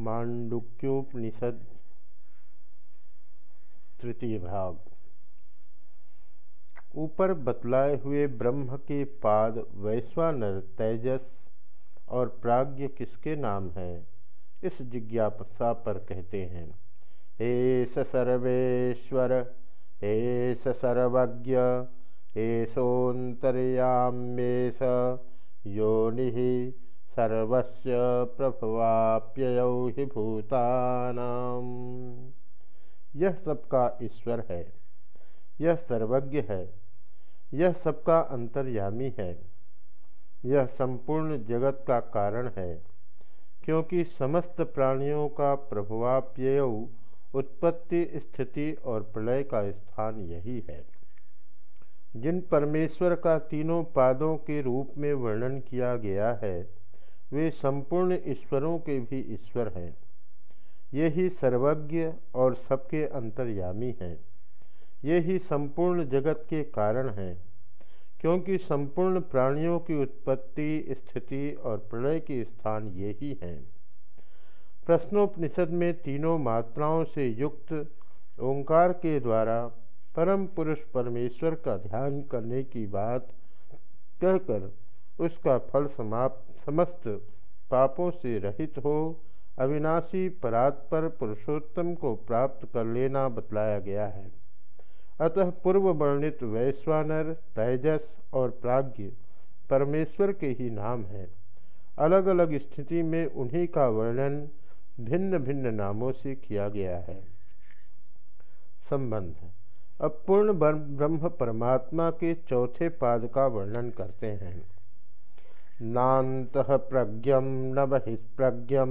मांडुक्योपनिषद, तृतीय भाग। ऊपर बतलाए हुए ब्रह्म के पाद वैश्वानर तेजस और प्राज्ञ किसके नाम है, इस जिज्ञासा पर कहते हैं। एस सर्वेश्वर एस सर्वज्ञ एषोन्तर्याम्येष योनि सर्वस्य प्रभवाप्ययौ हि भूतानाम। यह सबका ईश्वर है, यह सर्वज्ञ है, यह सबका अंतर्यामी है, यह संपूर्ण जगत का कारण है, क्योंकि समस्त प्राणियों का प्रभवाप्यय उत्पत्ति, स्थिति और प्रलय का स्थान यही है। जिन परमेश्वर का तीनों पादों के रूप में वर्णन किया गया है वे संपूर्ण ईश्वरों के भी ईश्वर हैं। ये ही सर्वज्ञ और सबके अंतर्यामी हैं। ये ही संपूर्ण जगत के कारण हैं, क्योंकि संपूर्ण प्राणियों की उत्पत्ति, स्थिति और प्रलय के स्थान ये ही हैं। प्रश्नोपनिषद में तीनों मात्राओं से युक्त ओंकार के द्वारा परम पुरुष परमेश्वर का ध्यान करने की बात कहकर उसका फल समाप्त, समस्त पापों से रहित हो, अविनाशी परात्पर पुरुषोत्तम को प्राप्त कर लेना बतलाया गया है। अतः पूर्व वर्णित वैश्वानर, तेजस और प्राज्ञ परमेश्वर के ही नाम हैं। अलग अलग स्थिति में उन्हीं का वर्णन भिन्न भिन्न नामों से किया गया है। संबंध। अब पूर्ण ब्रह्म परमात्मा के चौथे पाद का वर्णन करते हैं। नात प्रज्ञम न बहिष्प्रज्ञम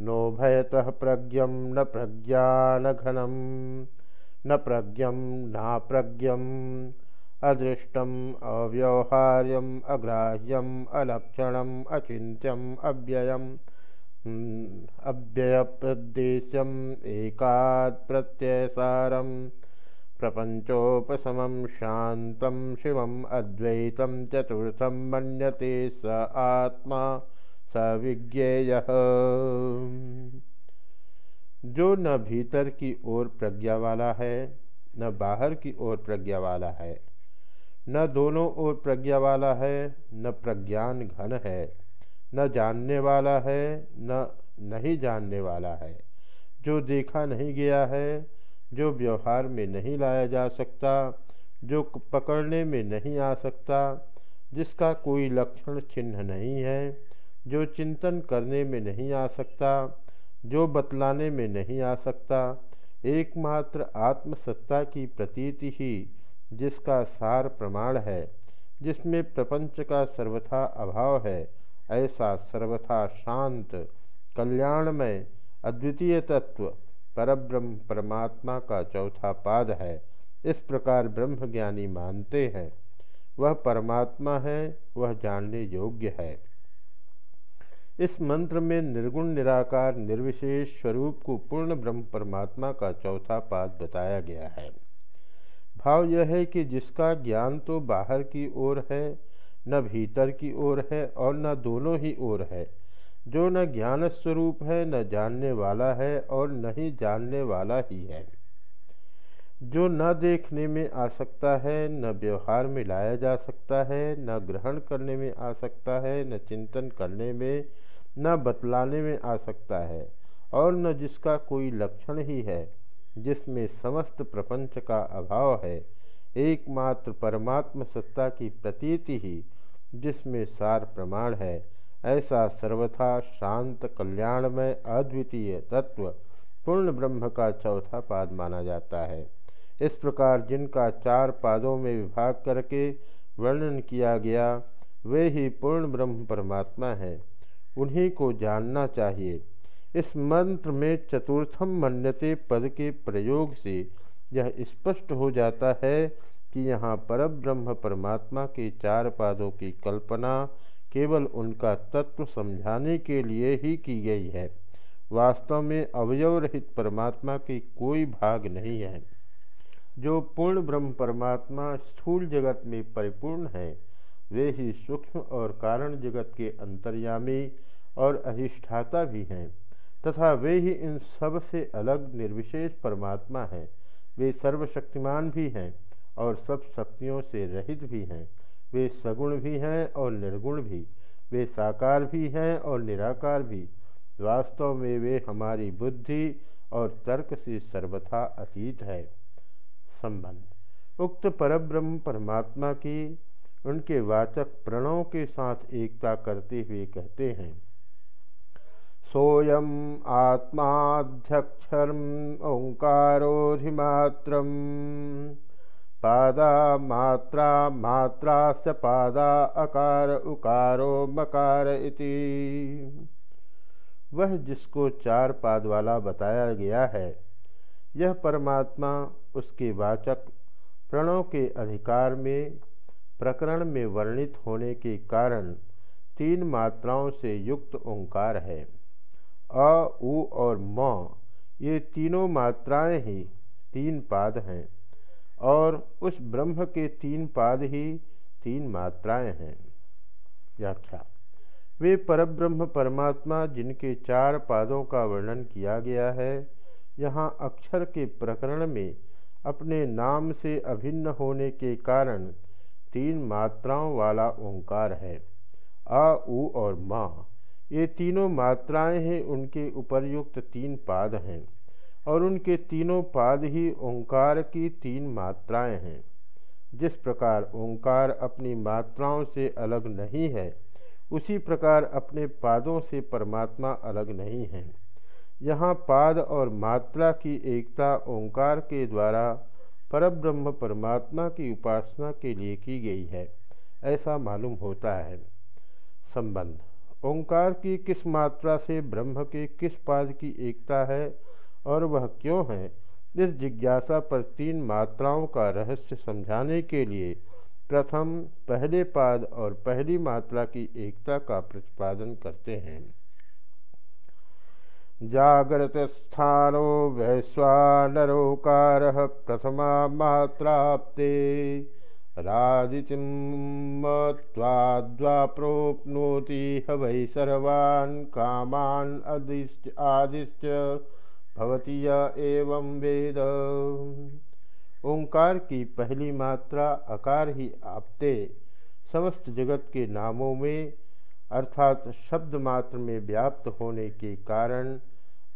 नो भयत प्रज्ञम न प्रज्ञानघनम न प्रज्ञम ना प्रज्ञम अदृष्टम अव्यवहार्यम, अग्राह्यम, अलक्षणम अचिंत्यम अव्ययम अव्ययप्रदेश्यम, एकात् प्रत्ययसारम प्रपंचोपशम शांत शिव अद्वैत चतुर्थम मनते स आत्मा स विज्ञेय। जो न भीतर की ओर प्रज्ञा वाला है, न बाहर की ओर प्रज्ञा वाला है, न दोनों ओर प्रज्ञा वाला है, न प्रज्ञान घन है, न जानने वाला है, न नहीं जानने वाला है। जो देखा नहीं गया है जो व्यवहार में नहीं लाया जा सकता, जो पकड़ने में नहीं आ सकता, जिसका कोई लक्षण चिन्ह नहीं है, जो चिंतन करने में नहीं आ सकता, जो बतलाने में नहीं आ सकता, एकमात्र आत्मसत्ता की प्रतीति ही जिसका सार प्रमाण है, जिसमें प्रपंच का सर्वथा अभाव है, ऐसा सर्वथा शांत, कल्याणमय, अद्वितीय तत्व परब्रह्म परमात्मा का चौथा पाद है। इस प्रकार ब्रह्म ज्ञानी मानते हैं। वह परमात्मा है, वह जानने योग्य है। इस मंत्र में निर्गुण, निराकार, निर्विशेष स्वरूप को पूर्ण ब्रह्म परमात्मा का चौथा पाद बताया गया है। भाव यह है कि जिसका ज्ञान तो बाहर की ओर है, न भीतर की ओर है और न दोनों ही ओर है जो न ज्ञान स्वरूप है, न जानने वाला है और न ही जानने वाला ही है। जो न देखने में आ सकता है, न व्यवहार में लाया जा सकता है, न ग्रहण करने में आ सकता है, न चिंतन करने में, न बतलाने में आ सकता है और न जिसका कोई लक्षण ही है, जिसमें समस्त प्रपंच का अभाव है, एकमात्र परमात्म सत्ता की प्रतीति ही जिसमें सार प्रमाण है ऐसा सर्वथा शांत कल्याणमय अद्वितीय तत्व पूर्ण ब्रह्म का चौथा पाद माना जाता है। इस प्रकार जिनका चार पादों में विभाग करके वर्णन किया गया, वे ही पूर्ण ब्रह्म परमात्मा है। उन्हीं को जानना चाहिए। इस मंत्र में चतुर्थम मन्यते पद के प्रयोग से यह स्पष्ट हो जाता है कि यहाँ पर ब्रह्म परमात्मा के चार पादों की कल्पना केवल उनका तत्व समझाने के लिए ही की गई है। वास्तव में अवयव रहित परमात्मा की कोई भाग नहीं है। जो पूर्ण ब्रह्म परमात्मा स्थूल जगत में परिपूर्ण है, वे ही सूक्ष्म और कारण जगत के अंतर्यामी और अधिष्ठाता भी हैं, तथा वे ही इन सबसे अलग निर्विशेष परमात्मा हैं। वे सर्वशक्तिमान भी हैं और सब शक्तियों से रहित भी हैं। वे सगुण भी हैं और निर्गुण भी। वे साकार भी हैं और निराकार भी। वास्तव में वे हमारी बुद्धि और तर्क से सर्वथा अतीत है। संबंध। उक्त परब्रह्म परमात्मा की, उनके वाचक प्रणों के साथ एकता करते हुए कहते हैं, सोयम आत्माध्यक्षर ओंकारोधिमात्र पादा मात्रा मात्रा स पादा अकार उकारो मकार इति। वह जिसको चार पाद वाला बताया गया है, यह परमात्मा उसके वाचक प्रणों के अधिकार में, प्रकरण में वर्णित होने के कारण तीन मात्राओं से युक्त ओंकार है। अ, उ और म, ये तीनों मात्राएँ ही तीन पाद हैं। और उस ब्रह्म के तीन पाद ही तीन मात्राएँ हैं। व्याख्या। वे परब्रह्म परमात्मा जिनके चार पादों का वर्णन किया गया है, यहाँ अक्षर के प्रकरण में अपने नाम से अभिन्न होने के कारण तीन मात्राओं वाला ओंकार है। आ उ और माँ, ये तीनों मात्राएँ हैं, उनके उपरयुक्त तीन पाद हैं। और उनके तीनों पाद ही ओंकार की तीन मात्राएँ हैं। जिस प्रकार ओंकार अपनी मात्राओं से अलग नहीं है, उसी प्रकार अपने पादों से परमात्मा अलग नहीं है। यहाँ पाद और मात्रा की एकता ओंकार के द्वारा परब्रह्म परमात्मा की उपासना के लिए की गई है, ऐसा मालूम होता है। संबंध, ओंकार की किस मात्रा से ब्रह्म के किस पाद की एकता है और वह क्यों है? इस जिज्ञासा पर तीन मात्राओं का रहस्य समझाने के लिए प्रथम, पहले पाद और पहली मात्रा की एकता का प्रतिपादन करते हैं। जागृत स्थानो वैश्वानरोकार प्रथमा मात्राप्ते रादितिम्वाप्नोति वै सर्वान् कामान् अदिश्च आदिश्च भवती एवं वेद। ओंकार की पहली मात्रा अकार ही आपते समस्त जगत के नामों में, अर्थात शब्द मात्र में व्याप्त होने के कारण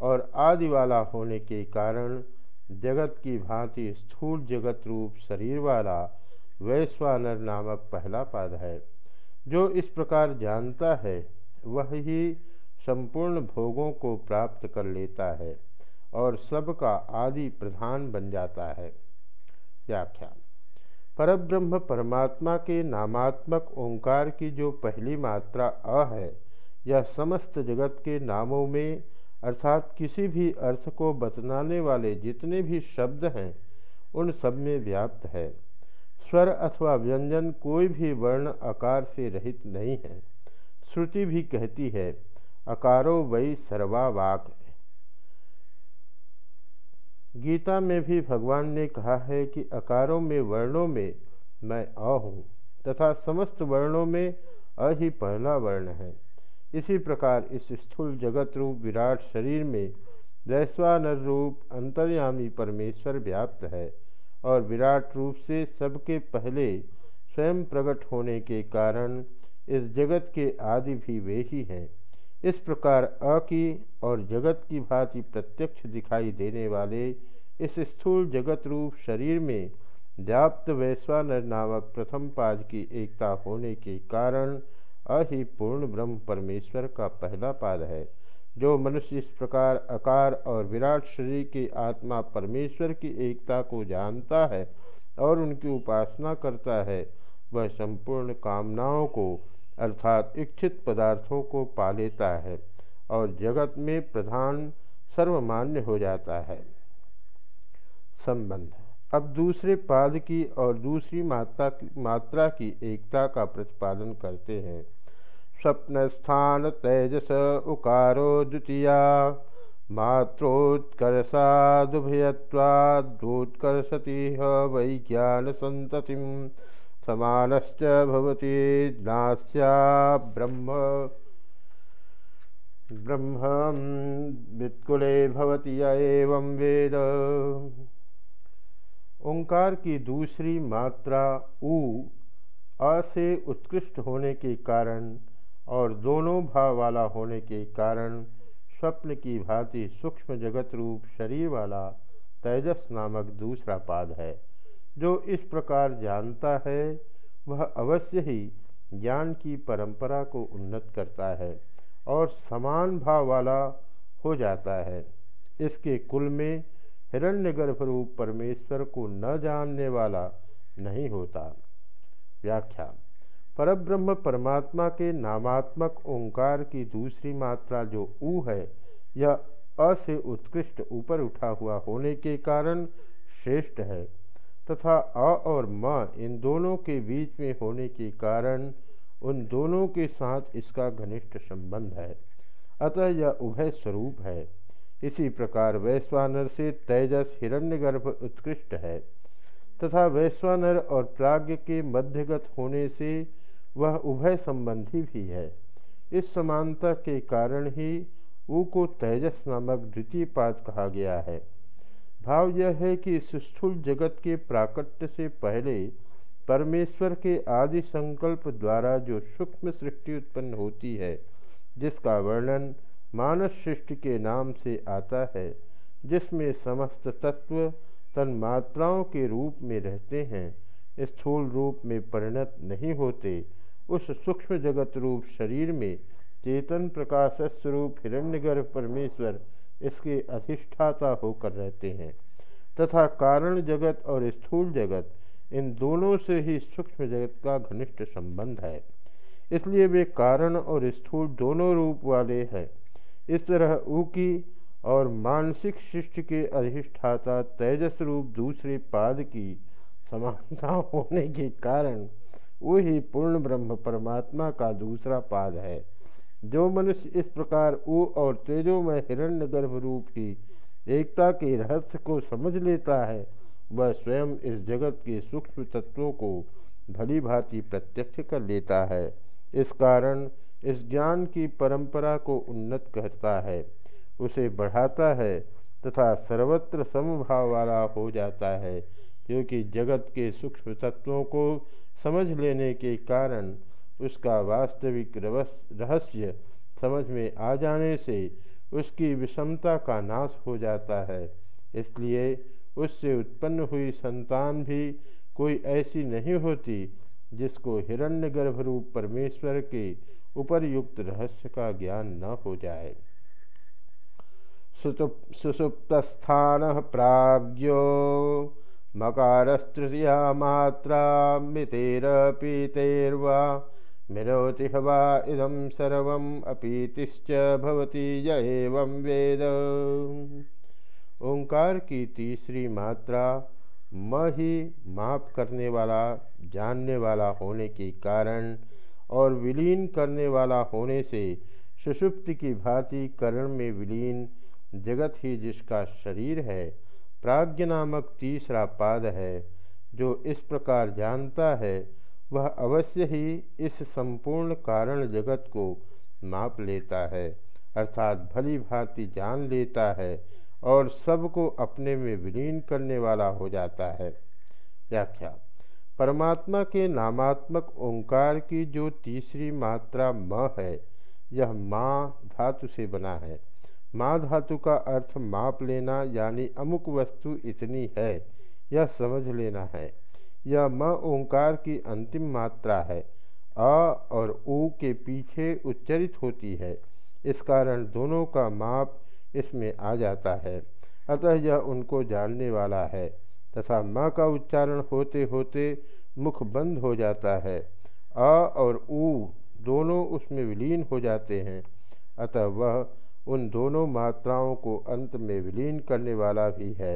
और आदि वाला होने के कारण जगत की भांति स्थूल जगत रूप शरीर वाला वैश्वानर नामक पहला पद है। जो इस प्रकार जानता है, वह ही संपूर्ण भोगों को प्राप्त कर लेता है। और सबका आदि प्रधान बन जाता है। व्याख्या। परब्रह्म परमात्मा के नामात्मक ओंकार की जो पहली मात्रा अ है, यह समस्त जगत के नामों में, अर्थात किसी भी अर्थ को बतलाने वाले जितने भी शब्द हैं, उन सब में व्याप्त है। स्वर अथवा व्यंजन कोई भी वर्ण आकार से रहित नहीं है। श्रुति भी कहती है, अकारो वही सर्वावाक। गीता में भी भगवान ने कहा है कि अकारों में वर्णों में मैं अ हूँ तथा समस्त वर्णों में अ ही पहला वर्ण है। इसी प्रकार इस स्थूल जगत रूप विराट शरीर में वैश्वानर रूप अंतर्यामी परमेश्वर व्याप्त है और विराट रूप से सबके पहले स्वयं प्रकट होने के कारण इस जगत के आदि भी वे ही हैं। इस प्रकार अ की और जगत की भांति प्रत्यक्ष दिखाई देने वाले इस स्थूल जगत रूप शरीर में व्याप्त वैश्वानर नामक प्रथम पाद की एकता होने के कारण अहि पूर्ण ब्रह्म परमेश्वर का पहला पाद है, जो मनुष्य इस प्रकार आकार और विराट शरीर की आत्मा परमेश्वर की एकता को जानता है और उनकी उपासना करता है, वह संपूर्ण कामनाओं को अर्थात इच्छित पदार्थों को पा लेता है और जगत में प्रधान सर्वमान्य हो जाता है। संबंध। अब दूसरे पाद की और दूसरी मात्रा मात्रा की एकता का प्रतिपादन करते हैं। स्वप्न स्थान तेजस उकारो द्वितीया मात्रोत्कर्षादुभयत्वादोत्कर्षति वैज्ञान संततिम समानश्च भवति ब्रह्म। ब्रह्म वित्कुले भवती एवं वेद। ओंकार की दूसरी मात्रा ऊ अ से उत्कृष्ट होने के कारण और दोनों भाव वाला होने के कारण स्वप्न की भांति सूक्ष्म जगत रूप शरीर वाला तेजस नामक दूसरा पाद है। जो इस प्रकार जानता है, वह अवश्य ही ज्ञान की परंपरा को उन्नत करता है और समान भाव वाला हो जाता है। इसके कुल में हिरण्यगर्भ रूप परमेश्वर को न जानने वाला नहीं होता। व्याख्या, परब्रह्म परमात्मा के नामात्मक ओंकार की दूसरी मात्रा जो ऊ है, यह अ से उत्कृष्ट ऊपर उठा हुआ होने के कारण श्रेष्ठ है। तथा अ और म इन दोनों के बीच में होने के कारण उन दोनों के साथ इसका घनिष्ठ संबंध है। अतः यह उभय स्वरूप है। इसी प्रकार वैश्वानर से तेजस हिरण्यगर्भ उत्कृष्ट है तथा वैश्वानर और प्राज्ञ के मध्यगत होने से वह उभय संबंधी भी है। इस समानता के कारण ही ऊ को तेजस नामक द्वितीय पाद कहा गया है। भाव यह है कि इस स्थूल जगत के प्राकट्य से पहले परमेश्वर के आदि संकल्प द्वारा जो सूक्ष्म सृष्टि उत्पन्न होती है, जिसका वर्णन मानस सृष्टि के नाम से आता है, जिसमें समस्त तत्व तन मात्राओं के रूप में रहते हैं, स्थूल रूप में परिणत नहीं होते, उस सूक्ष्म जगत रूप शरीर में चेतन प्रकाश स्वरूप हिरण्यगर्भ परमेश्वर इसके अधिष्ठाता होकर रहते हैं। तथा कारण जगत और स्थूल जगत, इन दोनों से ही सूक्ष्म जगत का घनिष्ठ संबंध है। इसलिए वे कारण और स्थूल दोनों रूप वाले हैं। इस तरह ऊकी और मानसिक सृष्टि के अधिष्ठाता तेजस रूप दूसरे पाद की समानता होने के कारण वही पूर्ण ब्रह्म परमात्मा का दूसरा पाद है। जो मनुष्य इस प्रकार ऊ और तेजोमय हिरण्य गर्भ रूप की एकता के रहस्य को समझ लेता है, वह स्वयं इस जगत के सूक्ष्म तत्वों को भली भांति प्रत्यक्ष कर लेता है। इस कारण इस ज्ञान की परंपरा को उन्नत करता है। उसे बढ़ाता है तथा सर्वत्र समभाव वाला हो जाता है, क्योंकि जगत के सूक्ष्म तत्वों को समझ लेने के कारण उसका वास्तविक रहस्य समझ में आ जाने से उसकी विषमता का नाश हो जाता है। इसलिए उससे उत्पन्न हुई संतान भी कोई ऐसी नहीं होती जिसको हिरण्य गर्भरूप परमेश्वर के उपरयुक्त रहस्य का ज्ञान न हो जाए। सुसुप्तस्थान प्राज्ञो मकारस्तृतीया मात्रा मितेर मितेरपीतेर्वा मिनोति हवा इदम सर्वम अपीतिश्च भवती य एवं वेद। ओंकार की तीसरी मात्रा म ही माप करने वाला, जानने वाला होने के कारण और विलीन करने वाला होने से सुषुप्ति की भांति करण में विलीन जगत ही जिसका शरीर है, प्राज्ञ नामक तीसरा पाद है, जो इस प्रकार जानता है वह अवश्य ही इस संपूर्ण कारण जगत को माप लेता है, अर्थात भली भांति जान लेता है और सबको अपने में विलीन करने वाला हो जाता है। व्याख्या। परमात्मा के नामात्मक ओंकार की जो तीसरी मात्रा म है, यह माँ धातु से बना है। माँ धातु का अर्थ माप लेना यानी अमुक वस्तु इतनी है, यह समझ लेना है। यह म ओंकार की अंतिम मात्रा है। अ और ऊ के पीछे उच्चरित होती है। इस कारण दोनों का माप इसमें आ जाता है। अतः यह उनको जानने वाला है। तथा म का उच्चारण होते होते मुख बंद हो जाता है। अ और ऊ दोनों उसमें विलीन हो जाते हैं। अतः वह उन दोनों मात्राओं को अंत में विलीन करने वाला भी है।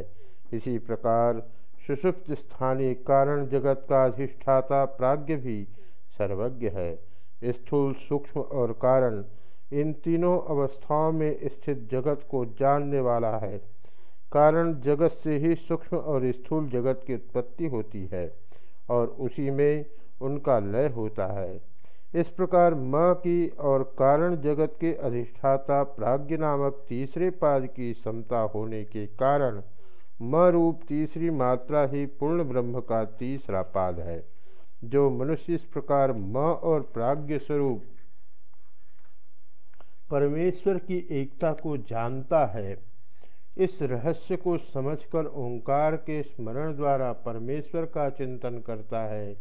इसी प्रकार सुषुप्त स्थानीय कारण जगत का अधिष्ठाता प्राज्ञ भी सर्वज्ञ है। स्थूल सूक्ष्म और कारण, इन तीनों अवस्थाओं में स्थित जगत को जानने वाला है। कारण जगत से ही सूक्ष्म और स्थूल जगत की उत्पत्ति होती है और उसी में उनका लय होता है। इस प्रकार म की और कारण जगत के अधिष्ठाता प्राज्ञ नामक तीसरे पाद की समता होने के कारण म रूप तीसरी मात्रा ही पूर्ण ब्रह्म का तीसरा पाद है, जो मनुष्य इस प्रकार म और प्राज्ञ स्वरूप परमेश्वर की एकता को जानता है। इस रहस्य को समझकर ओंकार के स्मरण द्वारा परमेश्वर का चिंतन करता है,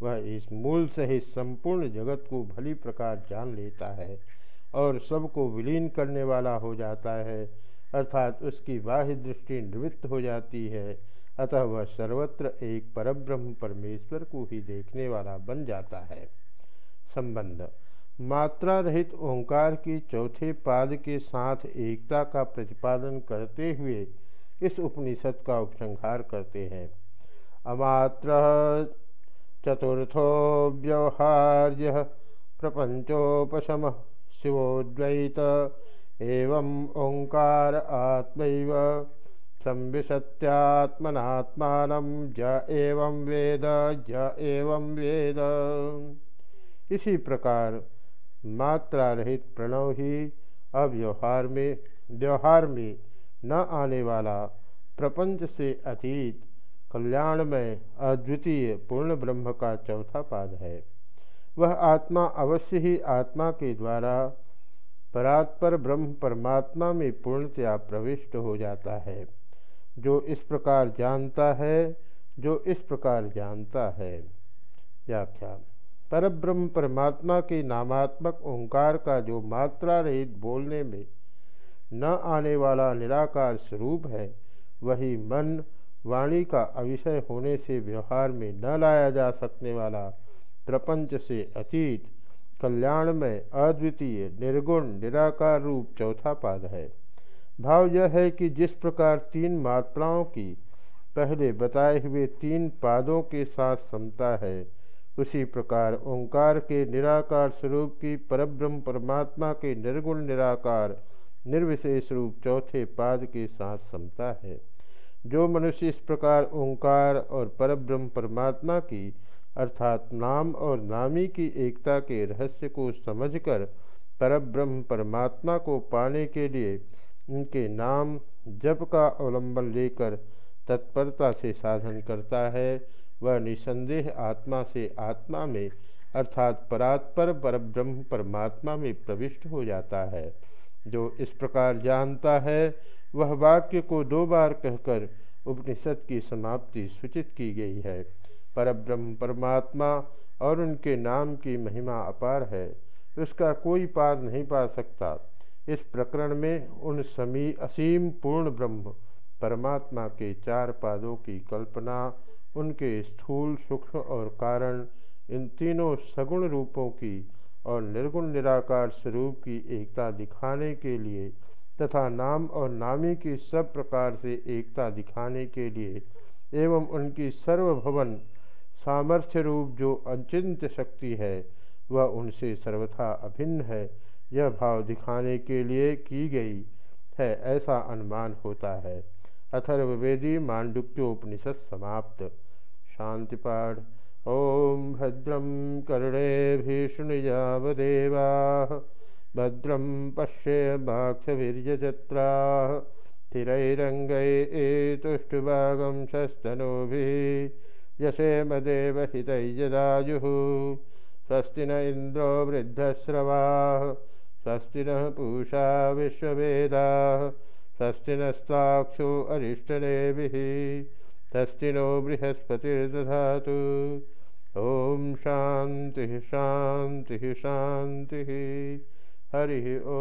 वह इस मूल सहित संपूर्ण जगत को भली प्रकार जान लेता है और सबको विलीन करने वाला हो जाता है। अर्थात उसकी बाह्य दृष्टि निवृत्त हो जाती है। अतः वह सर्वत्र एक परब्रह्म परमेश्वर को ही देखने वाला बन जाता है। संबंध। मात्रा रहित ओंकार की चौथे पाद के साथ एकता का प्रतिपादन करते हुए इस उपनिषद का उपसंहार करते हैं। अमात्र चतुर्थो व्यवहार्य प्रपंचोपशम शिवोद्वैत एवं ओंकार आत्मैव संविशत्यात्मनात्मान ज एवं वेद, ज एवं वेद। इसी प्रकार मात्रा रहित प्रणव ही अव्यवहार में, व्यवहार में न आने वाला प्रपंच से अतीत कल्याण में अद्वितीय पूर्ण ब्रह्म का चौथा पाद है। वह आत्मा अवश्य ही आत्मा के द्वारा परात्पर ब्रह्म परमात्मा में पूर्णतया प्रविष्ट हो जाता है। जो इस प्रकार जानता है, जो इस प्रकार जानता है। व्याख्या। परब्रह्म परमात्मा के नामात्मक ओंकार का जो मात्रा रहित बोलने में न आने वाला निराकार स्वरूप है, वही मन, वाणी का अविषय होने से व्यवहार में न लाया जा सकने वाला प्रपंच से अतीत कल्याण में अद्वितीय, निर्गुण, निराकार रूप चौथा पाद है। भाव यह है कि जिस प्रकार तीन मात्राओं की पहले बताए हुए तीन पादों के साथ समता है, उसी प्रकार ओंकार के निराकार स्वरूप की परब्रह्म परमात्मा के निर्गुण निराकार, निर्विशेष रूप चौथे पाद के साथ समता है। जो मनुष्य इस प्रकार ओंकार और परब्रह्म परमात्मा की अर्थात नाम और नामी की एकता के रहस्य को समझकर परब्रह्म परमात्मा को पाने के लिए उनके नाम जप का अवलंबन लेकर तत्परता से साधन करता है। वह निसंदेह आत्मा से आत्मा में, अर्थात परात्पर परब्रह्म परमात्मा में प्रविष्ट हो जाता है। जो इस प्रकार जानता है, वह वाक्य को दो बार कहकर उपनिषद की समाप्ति सूचित की गई है। परब्रह्म परमात्मा और उनके नाम की महिमा अपार है। उसका कोई पार नहीं पा सकता। इस प्रकरण में उन समी असीम पूर्ण ब्रह्म, परमात्मा के चार पादों की कल्पना, उनके स्थूल सूक्ष्म और कारण, इन तीनों सगुण रूपों की और निर्गुण निराकार स्वरूप की एकता दिखाने के लिए तथा नाम और नामी की सब प्रकार से एकता दिखाने के लिए एवं उनकी सर्वभवन सामर्थ्य रूप जो अचिंत शक्ति है, वह उनसे सर्वथा अभिन्न है। यह भाव दिखाने के लिए की गई है, ऐसा अनुमान होता है। अथर्वेदी मांडुक्योपनिषद समाप्त। शांति पाठ ओम भद्रम कर्णे भीषणयावदेवा। भद्रम पश्येमाक्षवीर्यजत्रा स्थिरैरङ्गैतुष्टुभागं शस्तनूभिः। यशेमदेव हितैजराजुः स्वस्ति न इन्द्रो वृद्धस्रवाः स्वस्ति नः पूषा विश्ववेदाः। स्वस्ति नस्ताक्षो अरिष्टदेवी। स्वस्ति नो बृहस्पतिर्दधातु। ॐ शान्तिः शान्तिः शान्तिः। हरिः ओ